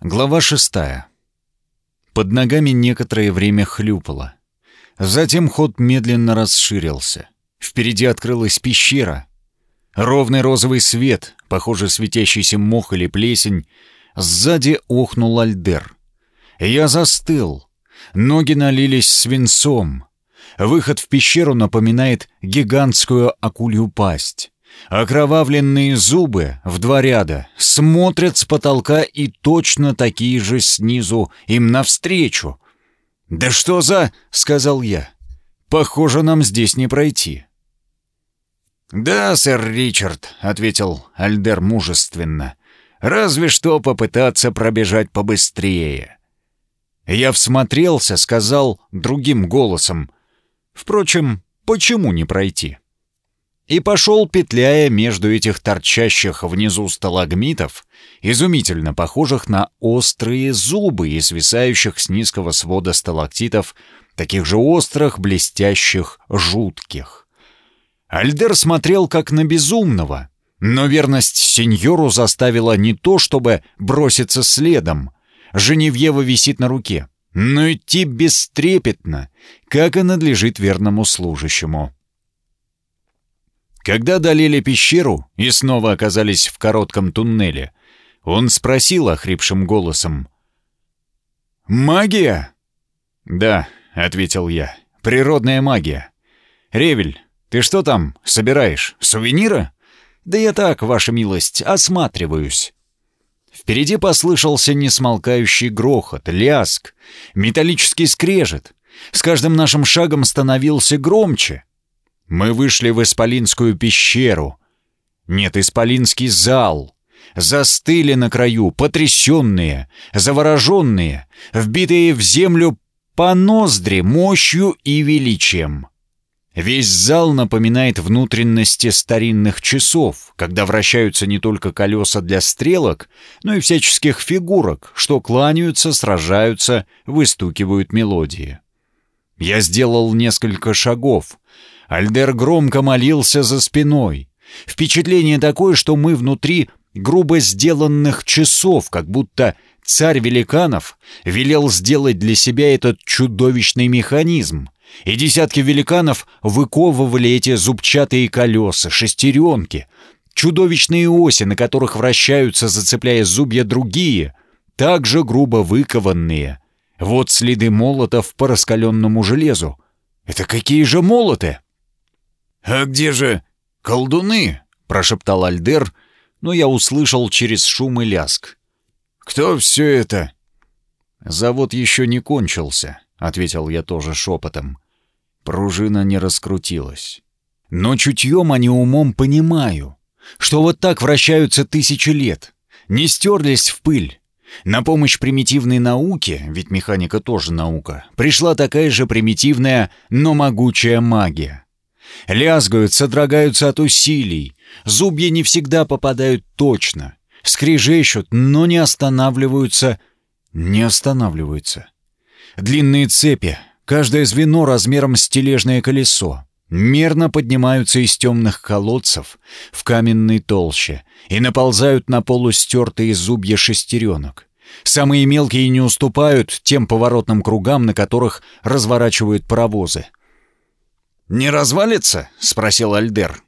Глава шестая. Под ногами некоторое время хлюпало. Затем ход медленно расширился. Впереди открылась пещера. Ровный розовый свет, похоже, светящийся мох или плесень. Сзади охнул Альдер. Я застыл. Ноги налились свинцом. Выход в пещеру напоминает гигантскую акулью пасть. Окровавленные зубы в два ряда смотрят с потолка и точно такие же снизу им навстречу. «Да что за...» — сказал я. «Похоже, нам здесь не пройти». «Да, сэр Ричард», — ответил Альдер мужественно. «Разве что попытаться пробежать побыстрее». Я всмотрелся, сказал другим голосом. «Впрочем, почему не пройти?» И пошел, петляя между этих торчащих внизу сталагмитов, изумительно похожих на острые зубы и свисающих с низкого свода сталактитов, таких же острых, блестящих, жутких. Альдер смотрел как на безумного, но верность сеньору заставила не то, чтобы броситься следом. Женевьева висит на руке, но идти бестрепетно, как и надлежит верному служащему. Когда одолели пещеру и снова оказались в коротком туннеле, он спросил охрипшим голосом. «Магия?» «Да», — ответил я, — «природная магия. Ревель, ты что там собираешь, сувениры?» «Да я так, ваша милость, осматриваюсь». Впереди послышался несмолкающий грохот, ляск, металлический скрежет. С каждым нашим шагом становился громче. Мы вышли в Исполинскую пещеру. Нет, Исполинский зал. Застыли на краю, потрясенные, завороженные, вбитые в землю по ноздри мощью и величием. Весь зал напоминает внутренности старинных часов, когда вращаются не только колеса для стрелок, но и всяческих фигурок, что кланяются, сражаются, выстукивают мелодии. Я сделал несколько шагов, Альдер громко молился за спиной. Впечатление такое, что мы внутри грубо сделанных часов, как будто царь великанов велел сделать для себя этот чудовищный механизм. И десятки великанов выковывали эти зубчатые колеса, шестеренки, чудовищные оси, на которых вращаются, зацепляя зубья другие, также грубо выкованные. Вот следы молотов по раскаленному железу. Это какие же молоты? «А где же колдуны?» — прошептал Альдер, но я услышал через шум и ляск. «Кто все это?» «Завод еще не кончился», — ответил я тоже шепотом. Пружина не раскрутилась. «Но чутьем, а не умом понимаю, что вот так вращаются тысячи лет, не стерлись в пыль. На помощь примитивной науке, ведь механика тоже наука, пришла такая же примитивная, но могучая магия. Лязгают, содрогаются от усилий. Зубья не всегда попадают точно. Скрежещут, но не останавливаются. Не останавливаются. Длинные цепи, каждое звено размером с тележное колесо, мерно поднимаются из темных колодцев в каменной толще и наползают на полустертые зубья шестеренок. Самые мелкие не уступают тем поворотным кругам, на которых разворачивают паровозы. «Не развалится?» — спросил Альдер.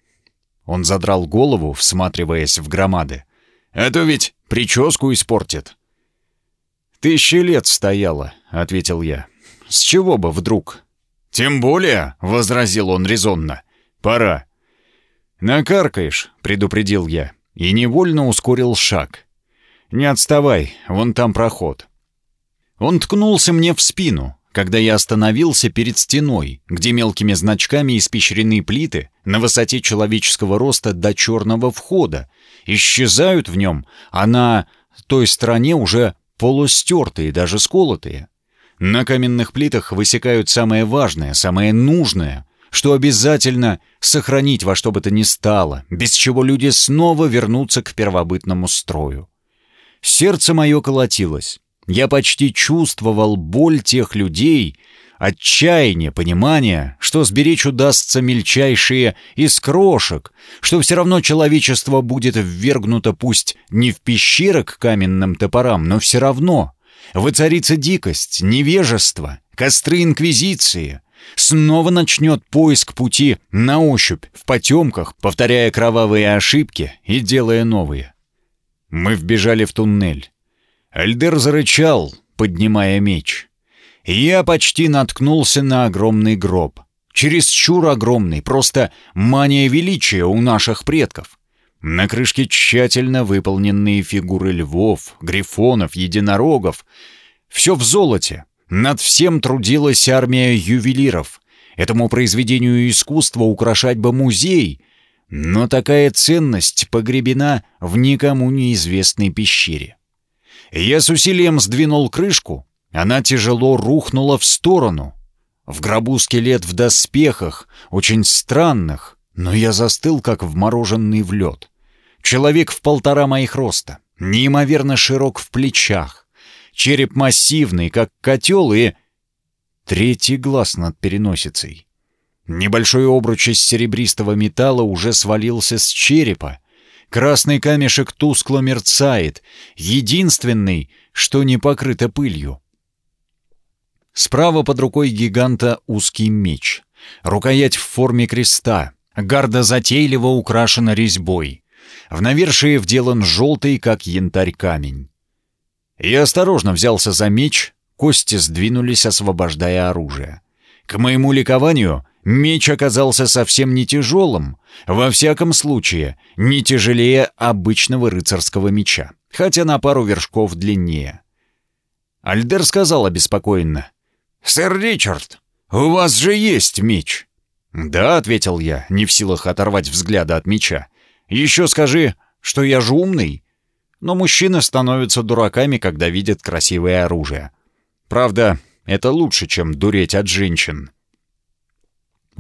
Он задрал голову, всматриваясь в громады. «Это ведь прическу испортит». «Тысячи лет стояла», — ответил я. «С чего бы вдруг?» «Тем более», — возразил он резонно. «Пора». «Накаркаешь», — предупредил я, и невольно ускорил шаг. «Не отставай, вон там проход». Он ткнулся мне в спину, когда я остановился перед стеной, где мелкими значками испещрены плиты на высоте человеческого роста до черного входа, исчезают в нем, а на той стороне уже полустертые, даже сколотые. На каменных плитах высекают самое важное, самое нужное, что обязательно сохранить во что бы то ни стало, без чего люди снова вернутся к первобытному строю. Сердце мое колотилось. Я почти чувствовал боль тех людей, отчаяние, понимание, что сберечь удастся мельчайшие из крошек, что все равно человечество будет ввергнуто пусть не в пещеры к каменным топорам, но все равно воцарится дикость, невежество, костры инквизиции. Снова начнет поиск пути на ощупь, в потемках, повторяя кровавые ошибки и делая новые. Мы вбежали в туннель. Альдер зарычал, поднимая меч. Я почти наткнулся на огромный гроб. Чересчур огромный, просто мания величия у наших предков. На крышке тщательно выполненные фигуры львов, грифонов, единорогов. Все в золоте. Над всем трудилась армия ювелиров. Этому произведению искусства украшать бы музей. Но такая ценность погребена в никому неизвестной пещере. Я с усилием сдвинул крышку, она тяжело рухнула в сторону. В гробу скелет в доспехах, очень странных, но я застыл, как вмороженный в лед. Человек в полтора моих роста, неимоверно широк в плечах, череп массивный, как котел, и... Третий глаз над переносицей. Небольшой обруч из серебристого металла уже свалился с черепа. Красный камешек тускло мерцает, единственный, что не покрыто пылью. Справа под рукой гиганта узкий меч. Рукоять в форме креста. Гарда затейливо украшена резьбой. В навершие вделан желтый, как янтарь, камень. Я осторожно взялся за меч, кости сдвинулись, освобождая оружие. К моему ликованию меч оказался совсем не тяжелым, во всяком случае, не тяжелее обычного рыцарского меча, хотя на пару вершков длиннее. Альдер сказал обеспокоенно. «Сэр Ричард, у вас же есть меч!» «Да», — ответил я, не в силах оторвать взгляда от меча. «Еще скажи, что я же умный». Но мужчины становятся дураками, когда видят красивое оружие. Правда, это лучше, чем дуреть от женщин.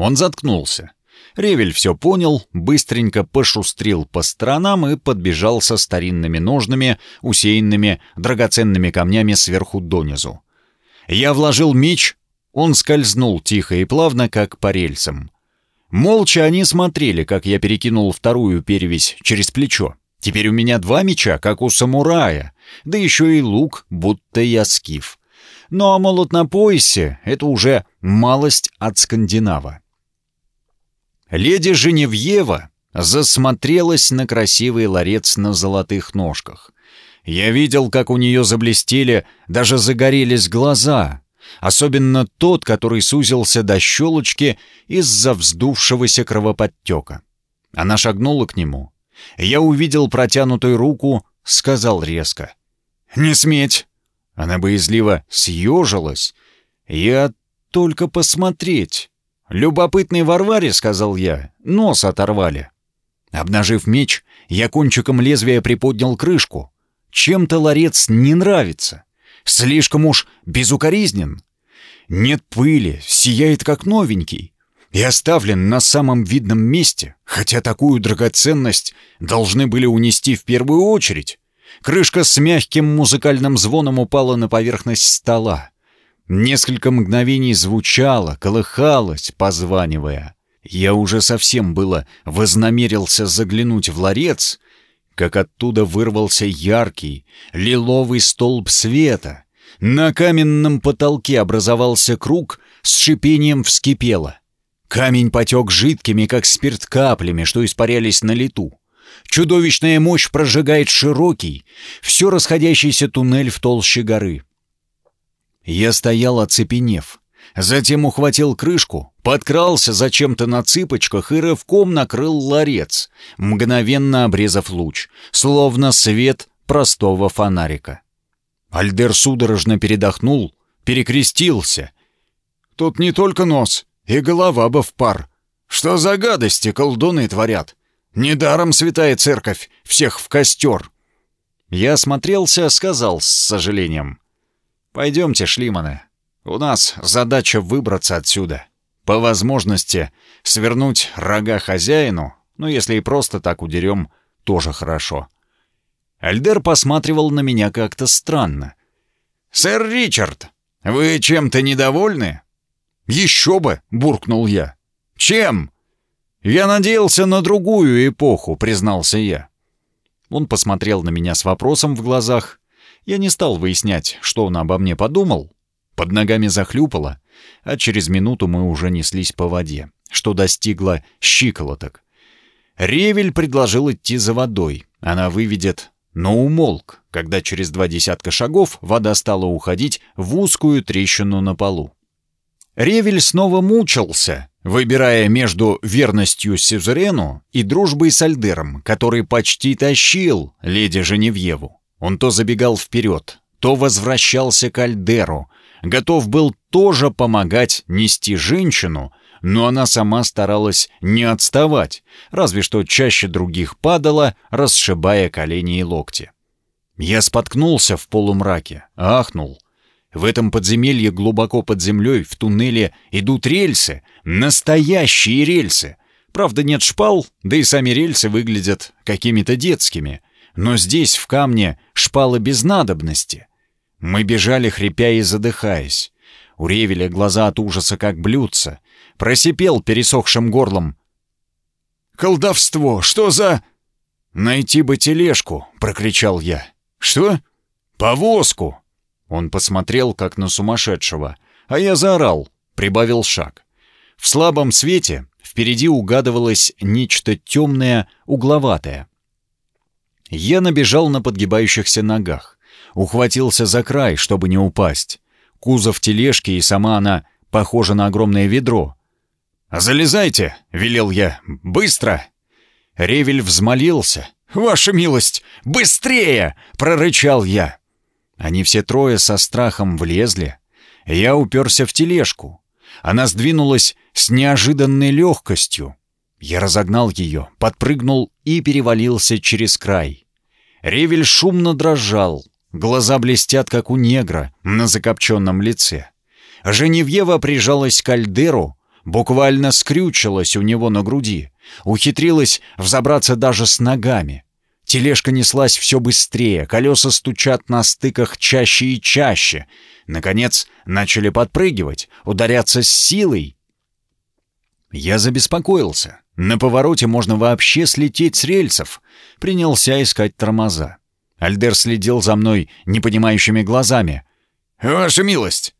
Он заткнулся. Ревель все понял, быстренько пошустрил по сторонам и подбежал со старинными ножными, усеянными драгоценными камнями сверху донизу. Я вложил меч, он скользнул тихо и плавно, как по рельсам. Молча они смотрели, как я перекинул вторую перевязь через плечо. Теперь у меня два меча, как у самурая, да еще и лук, будто я скиф. Ну а молот на поясе — это уже малость от скандинава. Леди Женевьева засмотрелась на красивый ларец на золотых ножках. Я видел, как у нее заблестели, даже загорелись глаза, особенно тот, который сузился до щелочки из-за вздувшегося кровоподтека. Она шагнула к нему. Я увидел протянутую руку, сказал резко. «Не сметь!» Она боязливо съежилась. «Я только посмотреть!» «Любопытный Варваре», — сказал я, — «нос оторвали». Обнажив меч, я кончиком лезвия приподнял крышку. Чем-то ларец не нравится. Слишком уж безукоризнен. Нет пыли, сияет как новенький. И оставлен на самом видном месте, хотя такую драгоценность должны были унести в первую очередь. Крышка с мягким музыкальным звоном упала на поверхность стола. Несколько мгновений звучала, колыхалась, позванивая. Я уже совсем было вознамерился заглянуть в ларец, как оттуда вырвался яркий, лиловый столб света. На каменном потолке образовался круг, с шипением вскипело. Камень потек жидкими, как спирт, каплями, что испарялись на лету. Чудовищная мощь прожигает широкий, все расходящийся туннель в толще горы. Я стоял оцепенев. Затем ухватил крышку, подкрался зачем-то на цыпочках и рывком накрыл ларец, мгновенно обрезав луч, словно свет простого фонарика. Альдер судорожно передохнул, перекрестился. «Тут не только нос, и голова бы в пар. Что за гадости колдуны творят? Недаром святая церковь всех в костер!» Я осмотрелся, сказал с сожалением. «Пойдемте, Шлиманы, у нас задача выбраться отсюда. По возможности свернуть рога хозяину, ну если и просто так удерем, тоже хорошо. Альдер посматривал на меня как-то странно. «Сэр Ричард, вы чем-то недовольны?» «Еще бы!» — буркнул я. «Чем?» «Я надеялся на другую эпоху», — признался я. Он посмотрел на меня с вопросом в глазах. Я не стал выяснять, что он обо мне подумал. Под ногами захлюпало, а через минуту мы уже неслись по воде, что достигло щиколоток. Ревель предложил идти за водой. Она выведет, но умолк, когда через два десятка шагов вода стала уходить в узкую трещину на полу. Ревель снова мучился, выбирая между верностью Сюзерену и дружбой с Альдером, который почти тащил леди Женевьеву. Он то забегал вперед, то возвращался к Альдеру, готов был тоже помогать нести женщину, но она сама старалась не отставать, разве что чаще других падала, расшибая колени и локти. Я споткнулся в полумраке, ахнул — в этом подземелье глубоко под землей, в туннеле, идут рельсы. Настоящие рельсы. Правда, нет шпал, да и сами рельсы выглядят какими-то детскими. Но здесь, в камне, шпалы без надобности. Мы бежали, хрипя и задыхаясь. У Ревеля глаза от ужаса как блюдца. Просипел пересохшим горлом. «Колдовство! Что за...» «Найти бы тележку!» — прокричал я. «Что?» «Повозку!» Он посмотрел, как на сумасшедшего, а я заорал, прибавил шаг. В слабом свете впереди угадывалось нечто темное, угловатое. Я набежал на подгибающихся ногах, ухватился за край, чтобы не упасть. Кузов тележки и сама она похожа на огромное ведро. «Залезайте!» — велел я. «Быстро!» Ревель взмолился. «Ваша милость! Быстрее!» — прорычал я. Они все трое со страхом влезли. Я уперся в тележку. Она сдвинулась с неожиданной легкостью. Я разогнал ее, подпрыгнул и перевалился через край. Ревель шумно дрожал. Глаза блестят, как у негра на закопченном лице. Женевьева прижалась к Альдеру, буквально скрючилась у него на груди, ухитрилась взобраться даже с ногами. Тележка неслась все быстрее, колеса стучат на стыках чаще и чаще. Наконец, начали подпрыгивать, ударяться с силой. Я забеспокоился. На повороте можно вообще слететь с рельсов. Принялся искать тормоза. Альдер следил за мной непонимающими глазами. «Ваша милость,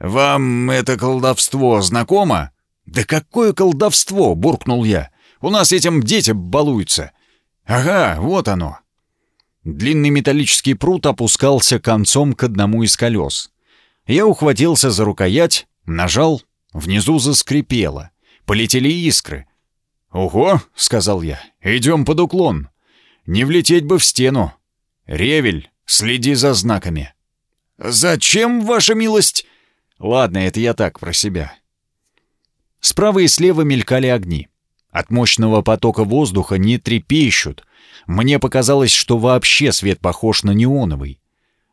вам это колдовство знакомо?» «Да какое колдовство!» — буркнул я. «У нас этим дети балуются. «Ага, вот оно!» Длинный металлический прут опускался концом к одному из колес. Я ухватился за рукоять, нажал, внизу заскрипело. Полетели искры. «Ого!» — сказал я. «Идем под уклон. Не влететь бы в стену. Ревель, следи за знаками». «Зачем, ваша милость?» «Ладно, это я так, про себя». Справа и слева мелькали огни. От мощного потока воздуха не трепещут. Мне показалось, что вообще свет похож на неоновый.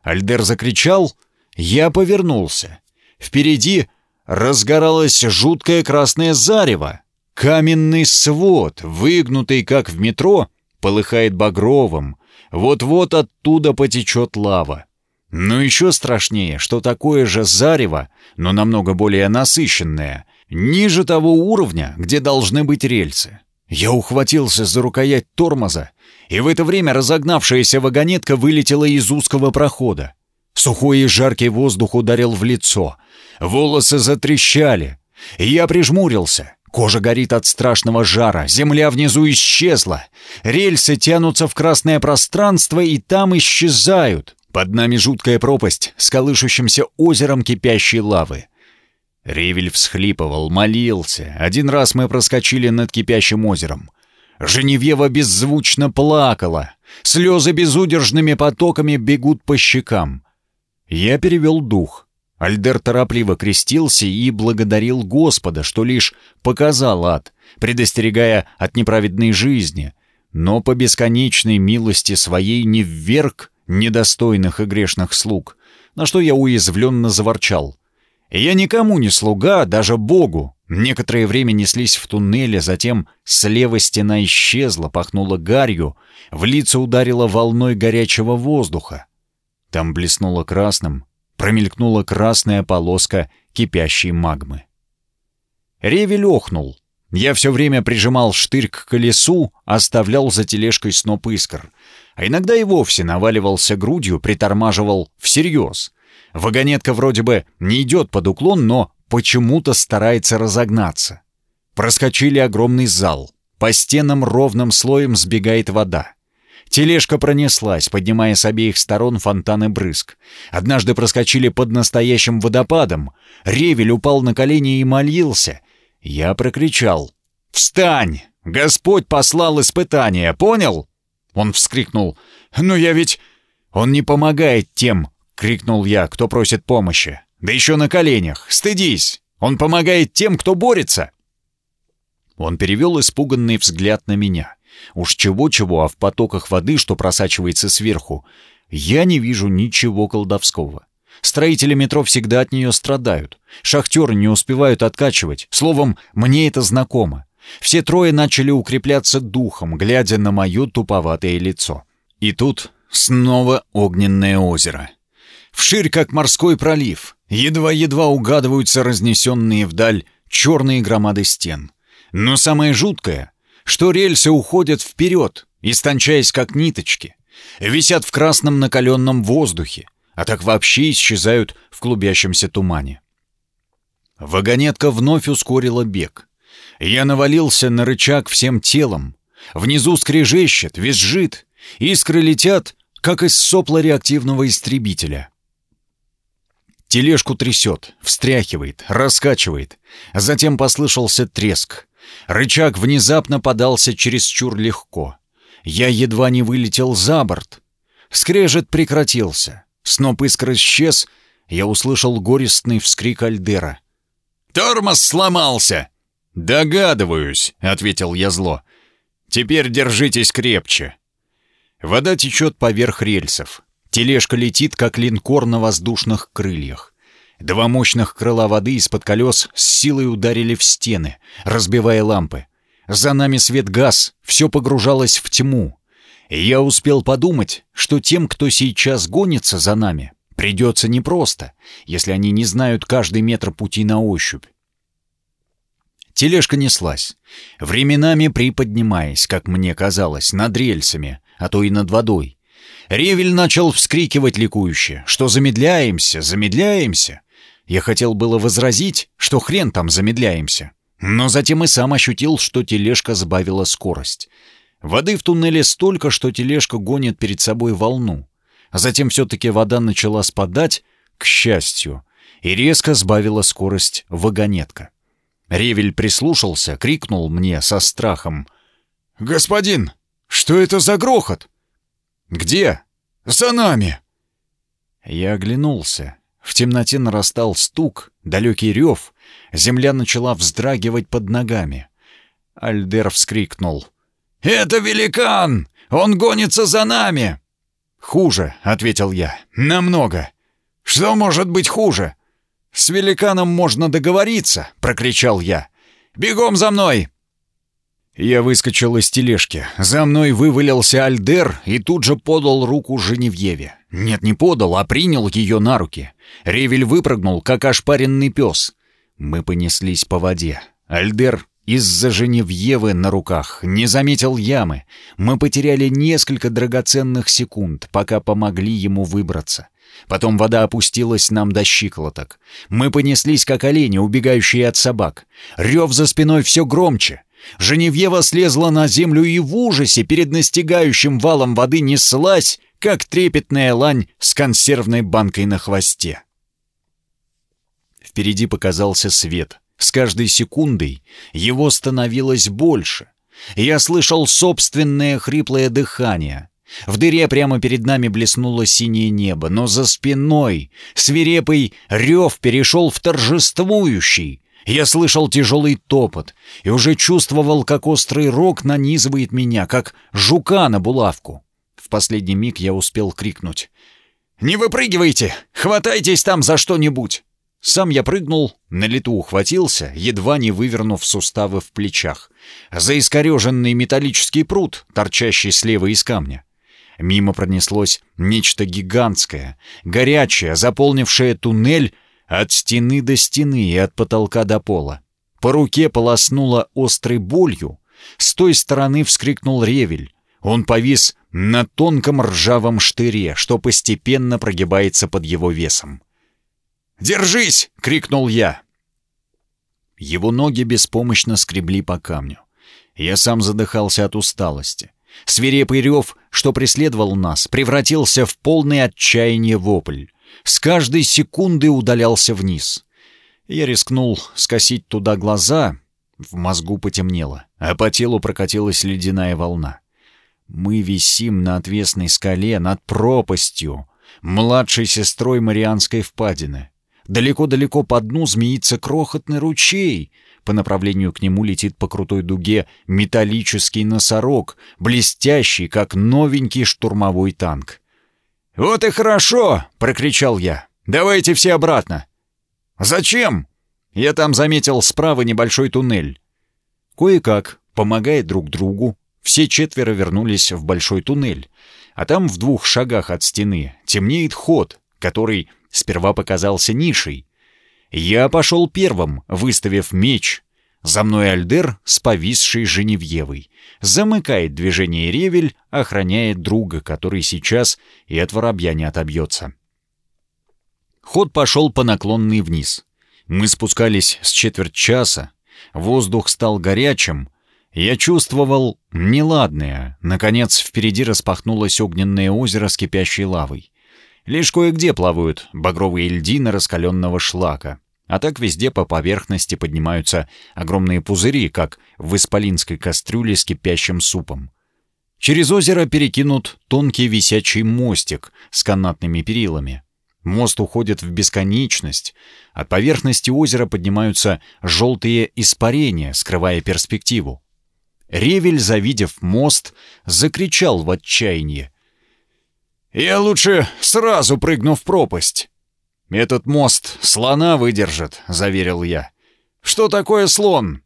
Альдер закричал, я повернулся. Впереди разгоралось жуткое красное зарево. Каменный свод, выгнутый как в метро, полыхает багровым. Вот-вот оттуда потечет лава. Но еще страшнее, что такое же зарево, но намного более насыщенное, ниже того уровня, где должны быть рельсы. Я ухватился за рукоять тормоза, и в это время разогнавшаяся вагонетка вылетела из узкого прохода. Сухой и жаркий воздух ударил в лицо. Волосы затрещали. Я прижмурился. Кожа горит от страшного жара, земля внизу исчезла. Рельсы тянутся в красное пространство и там исчезают. Под нами жуткая пропасть с колышущимся озером кипящей лавы. Ревель всхлипывал, молился. Один раз мы проскочили над кипящим озером. Женевьева беззвучно плакала. Слезы безудержными потоками бегут по щекам. Я перевел дух. Альдер торопливо крестился и благодарил Господа, что лишь показал ад, предостерегая от неправедной жизни, но по бесконечной милости своей не вверг недостойных и грешных слуг, на что я уязвленно заворчал — я никому не слуга, даже Богу. Некоторое время неслись в туннеле, затем слева стена исчезла, пахнула гарью, в лицо ударила волной горячего воздуха. Там блеснуло красным, промелькнула красная полоска кипящей магмы. Ревель охнул. Я все время прижимал штырь к колесу, оставлял за тележкой сноп искр. А иногда и вовсе наваливался грудью, притормаживал всерьез. Вагонетка вроде бы не идет под уклон, но почему-то старается разогнаться. Проскочили огромный зал. По стенам ровным слоем сбегает вода. Тележка пронеслась, поднимая с обеих сторон фонтаны брызг. Однажды проскочили под настоящим водопадом. Ревель упал на колени и молился. Я прокричал. «Встань! Господь послал испытание, понял?» Он вскрикнул. «Ну я ведь...» «Он не помогает тем!» — крикнул я, кто просит помощи. «Да еще на коленях! Стыдись! Он помогает тем, кто борется!» Он перевел испуганный взгляд на меня. Уж чего-чего, а в потоках воды, что просачивается сверху, я не вижу ничего колдовского. Строители метро всегда от нее страдают. Шахтеры не успевают откачивать. Словом, мне это знакомо. Все трое начали укрепляться духом, глядя на мое туповатое лицо. И тут снова огненное озеро. Вширь, как морской пролив. Едва-едва угадываются разнесенные вдаль черные громады стен. Но самое жуткое, что рельсы уходят вперед, истончаясь как ниточки, висят в красном накаленном воздухе, а так вообще исчезают в клубящемся тумане. Вагонетка вновь ускорила бег. Я навалился на рычаг всем телом. Внизу скрежещет, визжит. Искры летят, как из сопла реактивного истребителя. Тележку трясет, встряхивает, раскачивает. Затем послышался треск. Рычаг внезапно подался чересчур легко. Я едва не вылетел за борт. Скрежет прекратился. Сноп искр исчез. Я услышал горестный вскрик Альдера. «Тормоз сломался!» «Догадываюсь», — ответил я зло. «Теперь держитесь крепче». Вода течет поверх рельсов. Тележка летит, как линкор на воздушных крыльях. Два мощных крыла воды из-под колес с силой ударили в стены, разбивая лампы. За нами свет газ, все погружалось в тьму. Я успел подумать, что тем, кто сейчас гонится за нами, придется непросто, если они не знают каждый метр пути на ощупь. Тележка неслась, временами приподнимаясь, как мне казалось, над рельсами, а то и над водой. Ревель начал вскрикивать ликующе, что замедляемся, замедляемся. Я хотел было возразить, что хрен там замедляемся. Но затем и сам ощутил, что тележка сбавила скорость. Воды в туннеле столько, что тележка гонит перед собой волну. А затем все-таки вода начала спадать, к счастью, и резко сбавила скорость вагонетка. Ревель прислушался, крикнул мне со страхом. «Господин, что это за грохот?» «Где?» «За нами!» Я оглянулся. В темноте нарастал стук, далекий рев. Земля начала вздрагивать под ногами. Альдер вскрикнул. «Это великан! Он гонится за нами!» «Хуже», — ответил я. «Намного». «Что может быть хуже?» «С великаном можно договориться!» — прокричал я. «Бегом за мной!» Я выскочил из тележки. За мной вывалился Альдер и тут же подал руку Женевьеве. Нет, не подал, а принял ее на руки. Ревель выпрыгнул, как ошпаренный пес. Мы понеслись по воде. Альдер из-за Женевьевы на руках не заметил ямы. Мы потеряли несколько драгоценных секунд, пока помогли ему выбраться. Потом вода опустилась нам до щиколоток. Мы понеслись, как олени, убегающие от собак. Рев за спиной все громче. Женевьева слезла на землю и в ужасе перед настигающим валом воды неслась, как трепетная лань с консервной банкой на хвосте. Впереди показался свет. С каждой секундой его становилось больше. Я слышал собственное хриплое дыхание — в дыре прямо перед нами блеснуло синее небо, но за спиной свирепый рев перешел в торжествующий. Я слышал тяжелый топот и уже чувствовал, как острый рог нанизывает меня, как жука на булавку. В последний миг я успел крикнуть. «Не выпрыгивайте! Хватайтесь там за что-нибудь!» Сам я прыгнул, на лету ухватился, едва не вывернув суставы в плечах, за искореженный металлический пруд, торчащий слева из камня. Мимо пронеслось нечто гигантское, горячее, заполнившее туннель от стены до стены и от потолка до пола. По руке полоснуло острой болью. С той стороны вскрикнул ревель. Он повис на тонком ржавом штыре, что постепенно прогибается под его весом. «Держись!» — крикнул я. Его ноги беспомощно скребли по камню. Я сам задыхался от усталости. Свирепый рев, что преследовал нас, превратился в полный отчаяние вопль. С каждой секунды удалялся вниз. Я рискнул скосить туда глаза, в мозгу потемнело, а по телу прокатилась ледяная волна. Мы висим на отвесной скале над пропастью, младшей сестрой Марианской впадины. Далеко-далеко по дну змеится крохотный ручей. По направлению к нему летит по крутой дуге металлический носорог, блестящий, как новенький штурмовой танк. «Вот и хорошо!» — прокричал я. «Давайте все обратно!» «Зачем?» Я там заметил справа небольшой туннель. Кое-как, помогая друг другу, все четверо вернулись в большой туннель. А там в двух шагах от стены темнеет ход, который сперва показался нишей. Я пошел первым, выставив меч. За мной Альдер с повисшей Женевьевой. Замыкает движение ревель, охраняет друга, который сейчас и от воробья не отобьется. Ход пошел по наклонной вниз. Мы спускались с четверть часа. Воздух стал горячим. Я чувствовал неладное. Наконец, впереди распахнулось огненное озеро с кипящей лавой. Лишь кое-где плавают багровые льдины раскаленного шлака. А так везде по поверхности поднимаются огромные пузыри, как в исполинской кастрюле с кипящим супом. Через озеро перекинут тонкий висячий мостик с канатными перилами. Мост уходит в бесконечность. От поверхности озера поднимаются желтые испарения, скрывая перспективу. Ревель, завидев мост, закричал в отчаянии. Я лучше сразу прыгну в пропасть. Этот мост слона выдержит, заверил я. Что такое слон?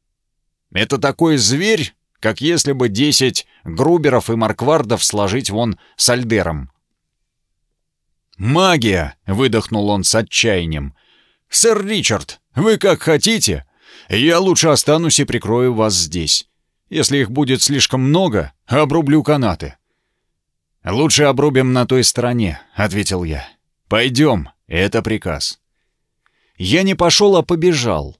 Это такой зверь, как если бы десять груберов и марквардов сложить вон с альдером. «Магия!» — выдохнул он с отчаянием. «Сэр Ричард, вы как хотите. Я лучше останусь и прикрою вас здесь. Если их будет слишком много, обрублю канаты. «Лучше обрубим на той стороне», — ответил я. «Пойдем, это приказ». Я не пошел, а побежал.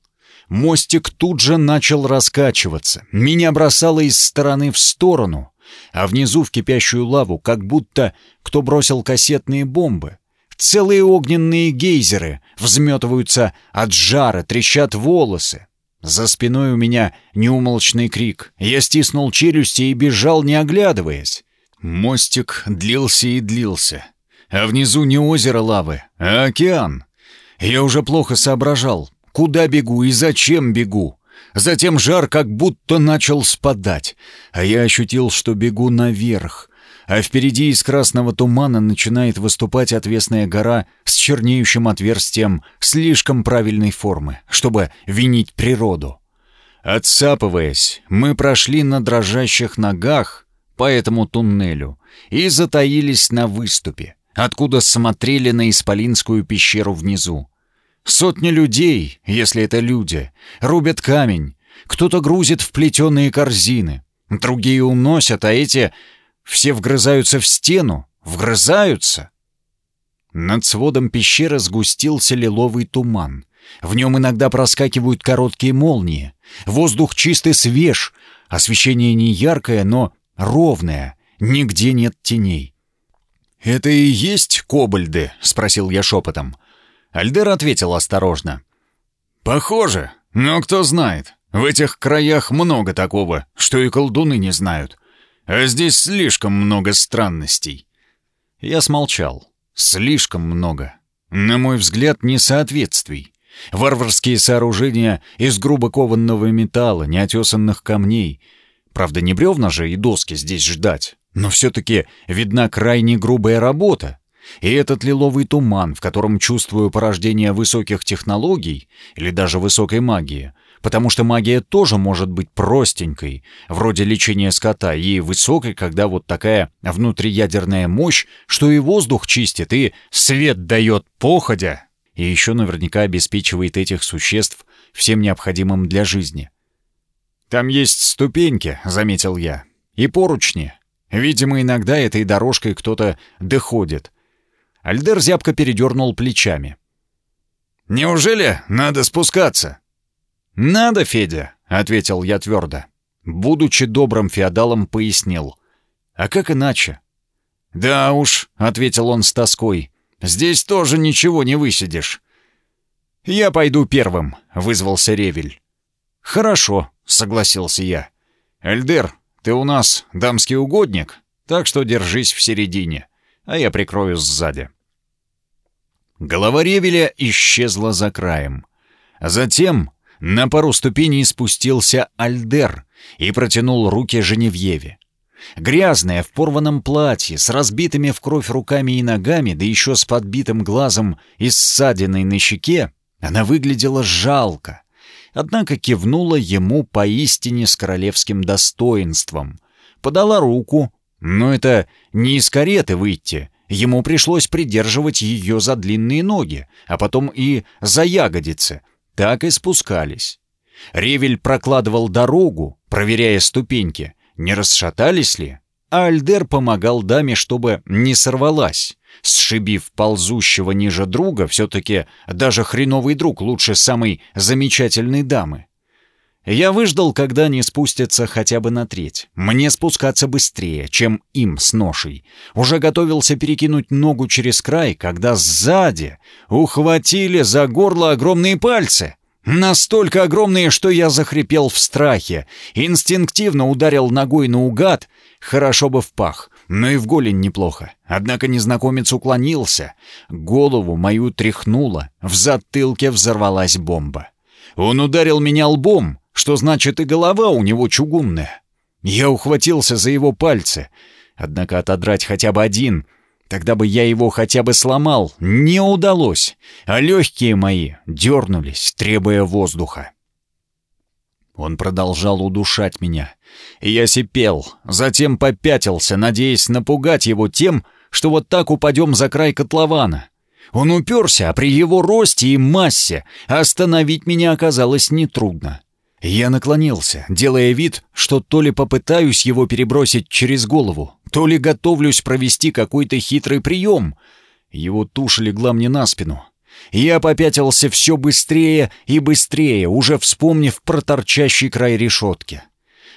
Мостик тут же начал раскачиваться. Меня бросало из стороны в сторону, а внизу в кипящую лаву, как будто кто бросил кассетные бомбы. Целые огненные гейзеры взметываются от жара, трещат волосы. За спиной у меня неумолчный крик. Я стиснул челюсти и бежал, не оглядываясь. Мостик длился и длился. А внизу не озеро лавы, а океан. Я уже плохо соображал, куда бегу и зачем бегу. Затем жар как будто начал спадать, а я ощутил, что бегу наверх. А впереди из красного тумана начинает выступать отвесная гора с чернеющим отверстием слишком правильной формы, чтобы винить природу. Отсапываясь, мы прошли на дрожащих ногах, по этому туннелю и затаились на выступе, откуда смотрели на Исполинскую пещеру внизу. Сотни людей, если это люди, рубят камень, кто-то грузит в плетеные корзины, другие уносят, а эти все вгрызаются в стену, вгрызаются. Над сводом пещеры сгустился лиловый туман. В нем иногда проскакивают короткие молнии. Воздух чистый свеж, освещение не яркое, но ровная, нигде нет теней. «Это и есть кобальды?» — спросил я шепотом. Альдер ответил осторожно. «Похоже, но кто знает. В этих краях много такого, что и колдуны не знают. А здесь слишком много странностей». Я смолчал. Слишком много. На мой взгляд, несоответствий. Варварские сооружения из грубо кованного металла, неотесанных камней — Правда, не бревна же и доски здесь ждать. Но все-таки видна крайне грубая работа. И этот лиловый туман, в котором чувствую порождение высоких технологий или даже высокой магии, потому что магия тоже может быть простенькой, вроде лечения скота, и высокой, когда вот такая внутриядерная мощь, что и воздух чистит, и свет дает походя. и еще наверняка обеспечивает этих существ всем необходимым для жизни. «Там есть ступеньки», — заметил я, — «и поручни. Видимо, иногда этой дорожкой кто-то доходит». Альдер зябко передернул плечами. «Неужели надо спускаться?» «Надо, Федя», — ответил я твердо. Будучи добрым феодалом, пояснил. «А как иначе?» «Да уж», — ответил он с тоской, — «здесь тоже ничего не высидишь». «Я пойду первым», — вызвался Ревель. «Хорошо», — согласился я. «Эльдер, ты у нас дамский угодник, так что держись в середине, а я прикрою сзади». Голова Ревеля исчезла за краем. Затем на пару ступеней спустился Альдер и протянул руки Женевьеве. Грязная, в порванном платье, с разбитыми в кровь руками и ногами, да еще с подбитым глазом и ссадиной на щеке, она выглядела жалко. Однако кивнула ему поистине с королевским достоинством. Подала руку, но это не из кареты выйти. Ему пришлось придерживать ее за длинные ноги, а потом и за ягодицы. Так и спускались. Ревель прокладывал дорогу, проверяя ступеньки, не расшатались ли, а Альдер помогал даме, чтобы не сорвалась. Сшибив ползущего ниже друга, все-таки даже хреновый друг лучше самой замечательной дамы. Я выждал, когда они спустятся хотя бы на треть. Мне спускаться быстрее, чем им с ношей. Уже готовился перекинуть ногу через край, когда сзади ухватили за горло огромные пальцы. Настолько огромные, что я захрипел в страхе. Инстинктивно ударил ногой наугад, хорошо бы в пах, но и в голень неплохо. Однако незнакомец уклонился. Голову мою тряхнуло, в затылке взорвалась бомба. Он ударил меня лбом, что значит и голова у него чугунная. Я ухватился за его пальцы, однако отодрать хотя бы один — Тогда бы я его хотя бы сломал. Не удалось. А легкие мои дернулись, требуя воздуха. Он продолжал удушать меня. Я сипел, затем попятился, надеясь напугать его тем, что вот так упадем за край котлована. Он уперся, а при его росте и массе остановить меня оказалось нетрудно. Я наклонился, делая вид, что то ли попытаюсь его перебросить через голову, то ли готовлюсь провести какой-то хитрый прием. Его туша легла мне на спину. Я попятился все быстрее и быстрее, уже вспомнив про торчащий край решетки.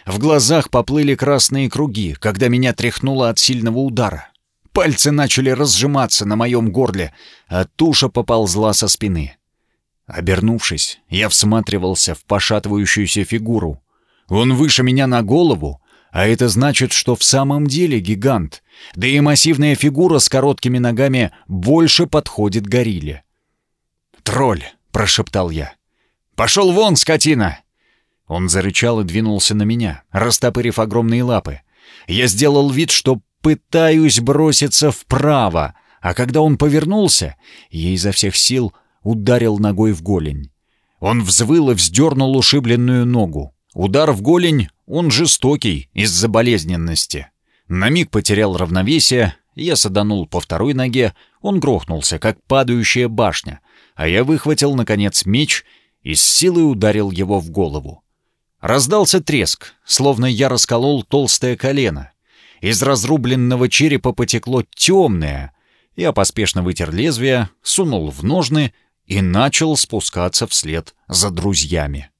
В глазах поплыли красные круги, когда меня тряхнуло от сильного удара. Пальцы начали разжиматься на моем горле, а туша поползла со спины. Обернувшись, я всматривался в пошатывающуюся фигуру. Он выше меня на голову, а это значит, что в самом деле гигант, да и массивная фигура с короткими ногами больше подходит горилле. «Тролль!» — прошептал я. «Пошел вон, скотина!» Он зарычал и двинулся на меня, растопырив огромные лапы. Я сделал вид, что пытаюсь броситься вправо, а когда он повернулся, я изо всех сил ударил ногой в голень. Он взвыл и вздернул ушибленную ногу. Удар в голень, он жестокий из-за болезненности. На миг потерял равновесие, я саданул по второй ноге, он грохнулся, как падающая башня, а я выхватил, наконец, меч и с силой ударил его в голову. Раздался треск, словно я расколол толстое колено. Из разрубленного черепа потекло темное. Я поспешно вытер лезвие, сунул в ножны и начал спускаться вслед за друзьями.